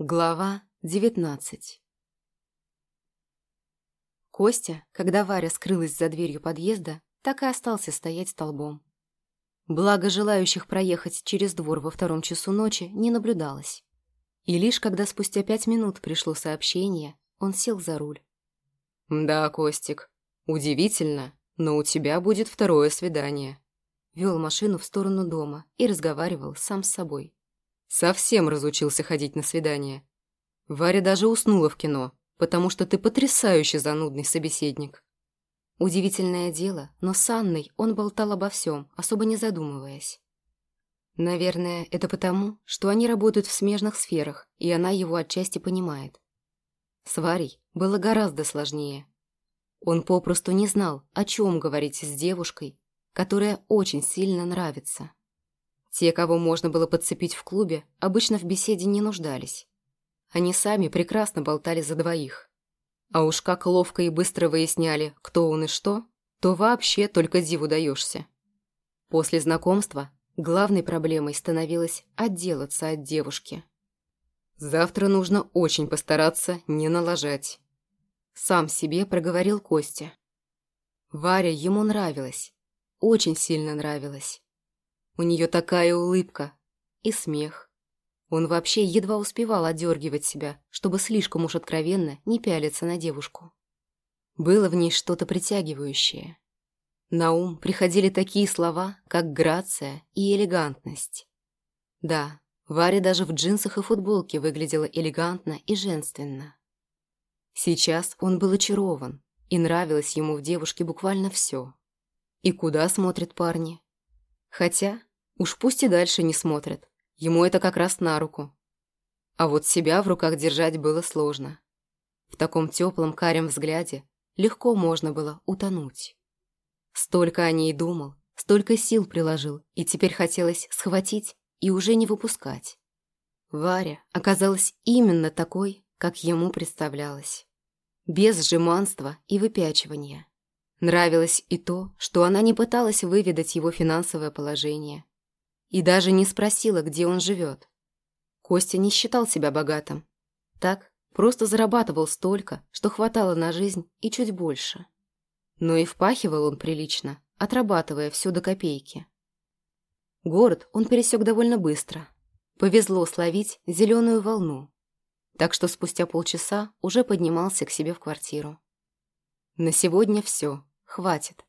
Глава 19 Костя, когда Варя скрылась за дверью подъезда, так и остался стоять столбом. Благо желающих проехать через двор во втором часу ночи не наблюдалось. И лишь когда спустя пять минут пришло сообщение, он сел за руль. «Да, Костик, удивительно, но у тебя будет второе свидание». Вел машину в сторону дома и разговаривал сам с собой. Совсем разучился ходить на свидания. Варя даже уснула в кино, потому что ты потрясающе занудный собеседник. Удивительное дело, но с Анной он болтал обо всем, особо не задумываясь. Наверное, это потому, что они работают в смежных сферах, и она его отчасти понимает. С Варей было гораздо сложнее. Он попросту не знал, о чем говорить с девушкой, которая очень сильно нравится. Те, кого можно было подцепить в клубе, обычно в беседе не нуждались. Они сами прекрасно болтали за двоих. А уж как ловко и быстро выясняли, кто он и что, то вообще только диву даешься. После знакомства главной проблемой становилось отделаться от девушки. «Завтра нужно очень постараться не налажать», — сам себе проговорил Костя. Варя ему нравилась, очень сильно нравилась. У нее такая улыбка и смех. Он вообще едва успевал одергивать себя, чтобы слишком уж откровенно не пялиться на девушку. Было в ней что-то притягивающее. На ум приходили такие слова, как грация и элегантность. Да, Варя даже в джинсах и футболке выглядела элегантно и женственно. Сейчас он был очарован, и нравилось ему в девушке буквально все. И куда смотрят парни? Хотя Уж пусть и дальше не смотрят. Ему это как раз на руку. А вот себя в руках держать было сложно. В таком теплом карем взгляде легко можно было утонуть. Столько о ней думал, столько сил приложил, и теперь хотелось схватить и уже не выпускать. Варя оказалась именно такой, как ему представлялось. Без жеманства и выпячивания. Нравилось и то, что она не пыталась выведать его финансовое положение, и даже не спросила, где он живет. Костя не считал себя богатым. Так, просто зарабатывал столько, что хватало на жизнь и чуть больше. Но и впахивал он прилично, отрабатывая все до копейки. Город он пересек довольно быстро. Повезло словить зеленую волну. Так что спустя полчаса уже поднимался к себе в квартиру. На сегодня все, хватит.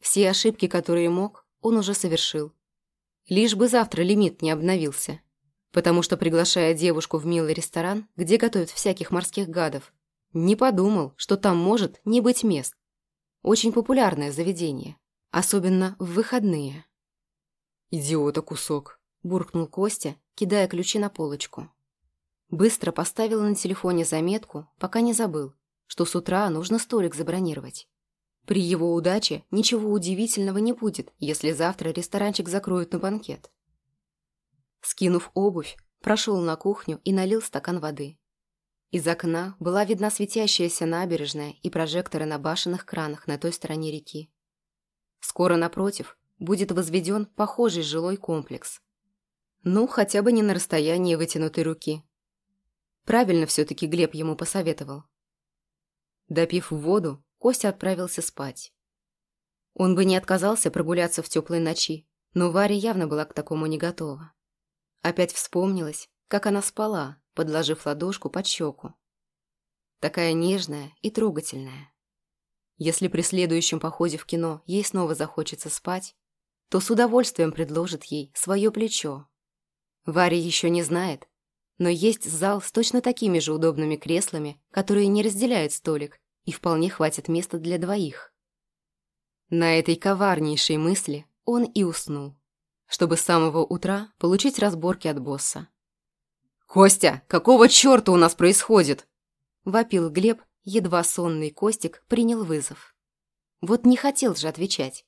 Все ошибки, которые мог, он уже совершил. Лишь бы завтра лимит не обновился. Потому что, приглашая девушку в милый ресторан, где готовят всяких морских гадов, не подумал, что там может не быть мест. Очень популярное заведение. Особенно в выходные. «Идиота кусок», – буркнул Костя, кидая ключи на полочку. Быстро поставил на телефоне заметку, пока не забыл, что с утра нужно столик забронировать. При его удаче ничего удивительного не будет, если завтра ресторанчик закроют на банкет. Скинув обувь, прошел на кухню и налил стакан воды. Из окна была видна светящаяся набережная и прожекторы на башенных кранах на той стороне реки. Скоро напротив будет возведен похожий жилой комплекс. Ну, хотя бы не на расстоянии вытянутой руки. Правильно все-таки Глеб ему посоветовал. Допив воду, Костя отправился спать. Он бы не отказался прогуляться в теплой ночи, но Варя явно была к такому не готова. Опять вспомнилась, как она спала, подложив ладошку под щеку. Такая нежная и трогательная. Если при следующем походе в кино ей снова захочется спать, то с удовольствием предложит ей свое плечо. Варя еще не знает, но есть зал с точно такими же удобными креслами, которые не разделяют столик и вполне хватит места для двоих. На этой коварнейшей мысли он и уснул, чтобы с самого утра получить разборки от босса. «Костя, какого черта у нас происходит?» – вопил Глеб, едва сонный Костик принял вызов. Вот не хотел же отвечать.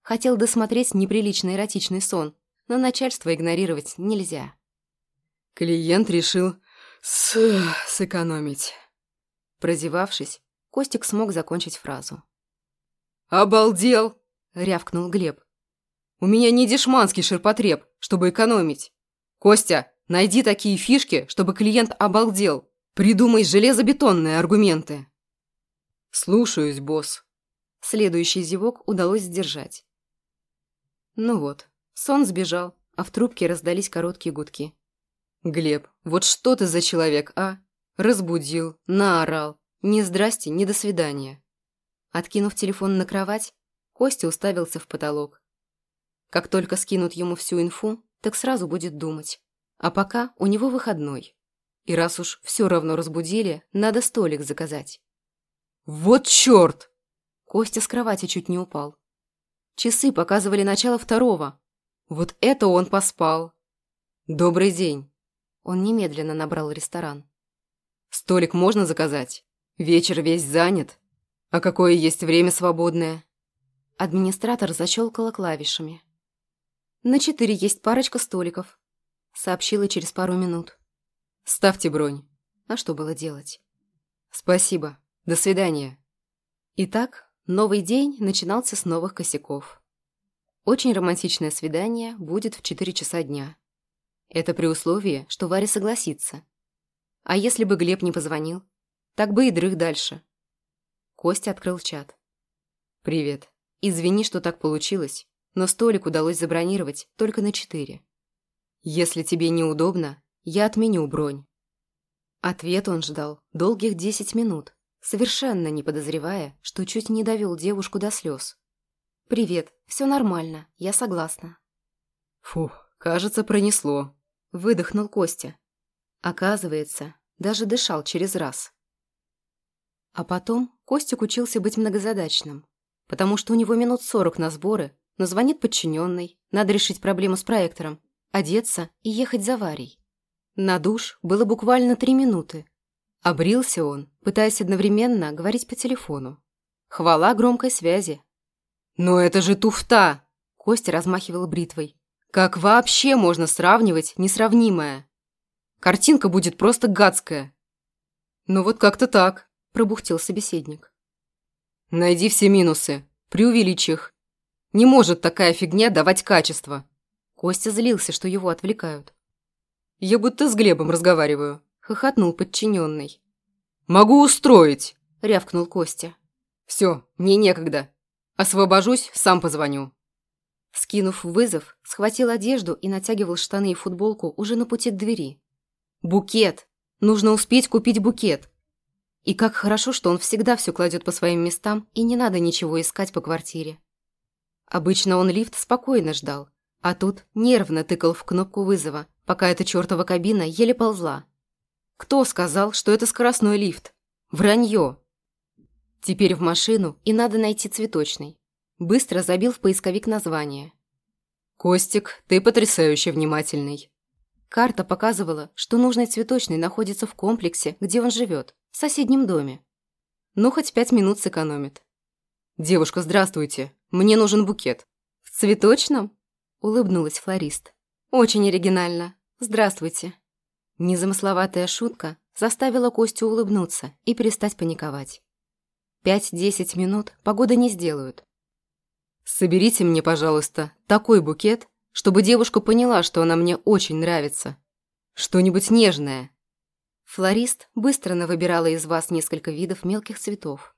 Хотел досмотреть неприличный эротичный сон, но начальство игнорировать нельзя. Клиент решил с... сэкономить. Прозевавшись, Костик смог закончить фразу. «Обалдел!» — рявкнул Глеб. «У меня не дешманский ширпотреб, чтобы экономить. Костя, Найди такие фишки, чтобы клиент обалдел. Придумай железобетонные аргументы. Слушаюсь, босс. Следующий зевок удалось сдержать. Ну вот, сон сбежал, а в трубке раздались короткие гудки. «Глеб, вот что ты за человек, а? Разбудил, наорал. Ни здрасте, ни до свидания». Откинув телефон на кровать, Костя уставился в потолок. Как только скинут ему всю инфу, так сразу будет думать. А пока у него выходной. И раз уж все равно разбудили, надо столик заказать. «Вот черт!» Костя с кровати чуть не упал. Часы показывали начало второго. Вот это он поспал. «Добрый день!» Он немедленно набрал ресторан. «Столик можно заказать? Вечер весь занят. А какое есть время свободное?» Администратор защелкала клавишами. «На четыре есть парочка столиков», — сообщила через пару минут. «Ставьте бронь». А что было делать? «Спасибо. До свидания». Итак, новый день начинался с новых косяков. Очень романтичное свидание будет в четыре часа дня. Это при условии, что Варя согласится. А если бы Глеб не позвонил? Так бы и дрых дальше. Костя открыл чат. «Привет. Извини, что так получилось, но столик удалось забронировать только на четыре. Если тебе неудобно, я отменю бронь». Ответ он ждал долгих десять минут, совершенно не подозревая, что чуть не довел девушку до слез. «Привет, все нормально, я согласна». «Фух, кажется, пронесло», Выдохнул Костя. Оказывается, даже дышал через раз. А потом Костик учился быть многозадачным, потому что у него минут сорок на сборы, но звонит подчиненный, надо решить проблему с проектором, одеться и ехать за Варей. На душ было буквально три минуты. Обрился он, пытаясь одновременно говорить по телефону. Хвала громкой связи. «Но это же туфта!» Костя размахивал бритвой. Как вообще можно сравнивать несравнимое? Картинка будет просто гадская. Ну вот как-то так, пробухтел собеседник. Найди все минусы, преувеличь их. Не может такая фигня давать качество. Костя злился, что его отвлекают. Я будто с Глебом разговариваю, хохотнул подчиненный. Могу устроить, рявкнул Костя. Все, мне некогда. Освобожусь, сам позвоню. Скинув вызов, схватил одежду и натягивал штаны и футболку уже на пути к двери. Букет! Нужно успеть купить букет! И как хорошо, что он всегда все кладет по своим местам, и не надо ничего искать по квартире. Обычно он лифт спокойно ждал, а тут нервно тыкал в кнопку вызова, пока эта чертова кабина еле ползла. Кто сказал, что это скоростной лифт? Вранье! Теперь в машину, и надо найти цветочный. Быстро забил в поисковик название. «Костик, ты потрясающе внимательный». Карта показывала, что нужный цветочный находится в комплексе, где он живет, в соседнем доме. Ну, хоть пять минут сэкономит. «Девушка, здравствуйте. Мне нужен букет». «В цветочном?» – улыбнулась флорист. «Очень оригинально. Здравствуйте». Незамысловатая шутка заставила Костю улыбнуться и перестать паниковать. Пять-десять минут погода не сделают. Соберите мне, пожалуйста, такой букет, чтобы девушка поняла, что она мне очень нравится. Что-нибудь нежное. Флорист быстро навыбирала из вас несколько видов мелких цветов.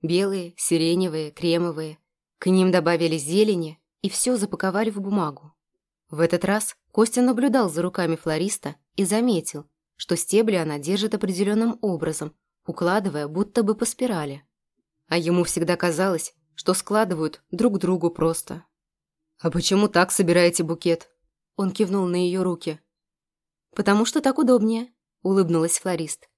Белые, сиреневые, кремовые. К ним добавили зелени и все запаковали в бумагу. В этот раз Костя наблюдал за руками флориста и заметил, что стебли она держит определенным образом, укладывая будто бы по спирали. А ему всегда казалось, что складывают друг другу просто. «А почему так собираете букет?» Он кивнул на ее руки. «Потому что так удобнее», — улыбнулась флорист.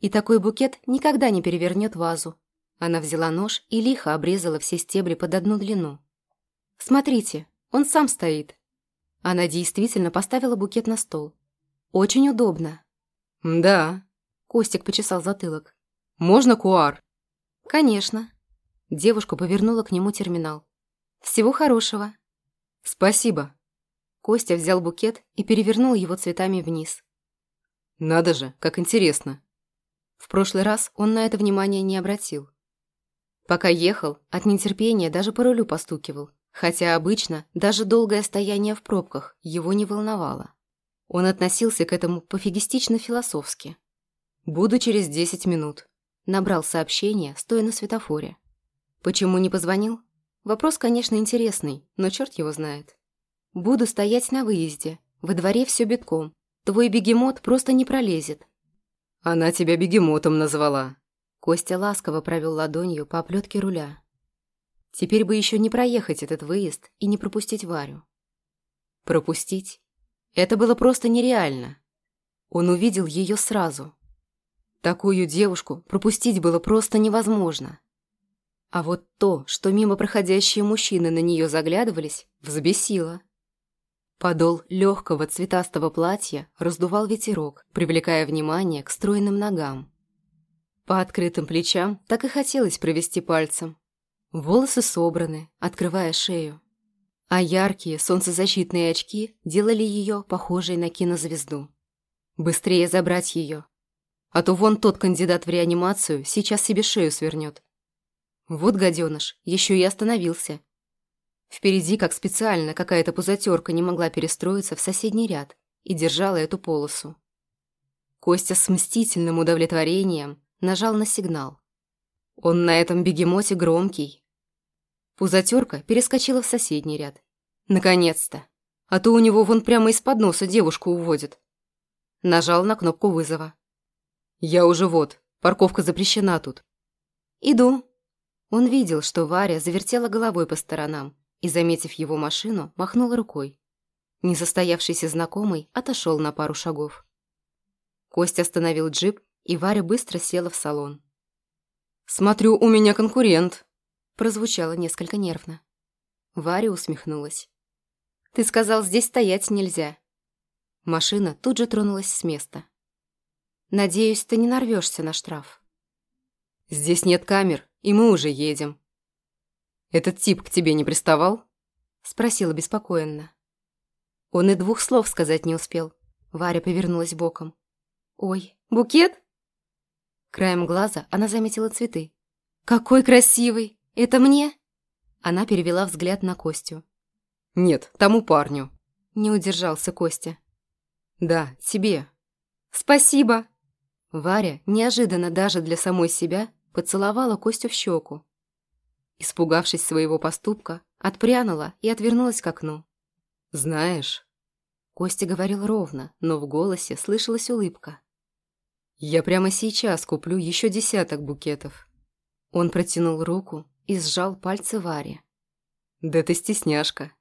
«И такой букет никогда не перевернет вазу». Она взяла нож и лихо обрезала все стебли под одну длину. «Смотрите, он сам стоит». Она действительно поставила букет на стол. «Очень удобно». «Да». Костик почесал затылок. «Можно куар?» «Конечно». Девушка повернула к нему терминал. «Всего хорошего». «Спасибо». Костя взял букет и перевернул его цветами вниз. «Надо же, как интересно». В прошлый раз он на это внимание не обратил. Пока ехал, от нетерпения даже по рулю постукивал, хотя обычно даже долгое стояние в пробках его не волновало. Он относился к этому пофигистично-философски. «Буду через десять минут», — набрал сообщение, стоя на светофоре. Почему не позвонил? Вопрос, конечно, интересный, но черт его знает. Буду стоять на выезде. Во дворе все битком. Твой бегемот просто не пролезет. Она тебя бегемотом назвала. Костя ласково провел ладонью по оплетке руля. Теперь бы еще не проехать этот выезд и не пропустить Варю. Пропустить? Это было просто нереально. Он увидел ее сразу. Такую девушку пропустить было просто невозможно. А вот то, что мимо проходящие мужчины на нее заглядывались, взбесило. Подол легкого цветастого платья раздувал ветерок, привлекая внимание к стройным ногам. По открытым плечам так и хотелось провести пальцем. Волосы собраны, открывая шею. А яркие солнцезащитные очки делали ее похожей на кинозвезду. Быстрее забрать ее. А то вон тот кандидат в реанимацию сейчас себе шею свернет. Вот гаденыш, еще и остановился. Впереди, как специально, какая-то пузатерка не могла перестроиться в соседний ряд и держала эту полосу. Костя с мстительным удовлетворением нажал на сигнал. Он на этом бегемоте громкий. Пузатерка перескочила в соседний ряд. Наконец-то. А то у него вон прямо из-под носа девушку уводит. Нажал на кнопку вызова. «Я уже вот. Парковка запрещена тут». «Иду», он видел, что Варя завертела головой по сторонам и, заметив его машину, махнула рукой. Несостоявшийся знакомый отошел на пару шагов. Костя остановил джип, и Варя быстро села в салон. «Смотрю, у меня конкурент», – прозвучало несколько нервно. Варя усмехнулась. «Ты сказал, здесь стоять нельзя». Машина тут же тронулась с места. «Надеюсь, ты не нарвешься на штраф». «Здесь нет камер, и мы уже едем». «Этот тип к тебе не приставал?» Спросила беспокоенно. Он и двух слов сказать не успел. Варя повернулась боком. «Ой, букет?» Краем глаза она заметила цветы. «Какой красивый! Это мне?» Она перевела взгляд на Костю. «Нет, тому парню». Не удержался Костя. «Да, тебе». «Спасибо!» Варя, неожиданно даже для самой себя, поцеловала Костю в щеку. Испугавшись своего поступка, отпрянула и отвернулась к окну. «Знаешь...» Костя говорил ровно, но в голосе слышалась улыбка. «Я прямо сейчас куплю еще десяток букетов». Он протянул руку и сжал пальцы Варе. «Да ты стесняшка».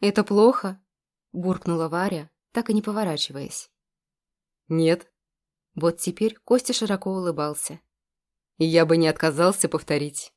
«Это плохо?» – буркнула Варя, так и не поворачиваясь. «Нет». Вот теперь Костя широко улыбался. Я бы не отказался повторить.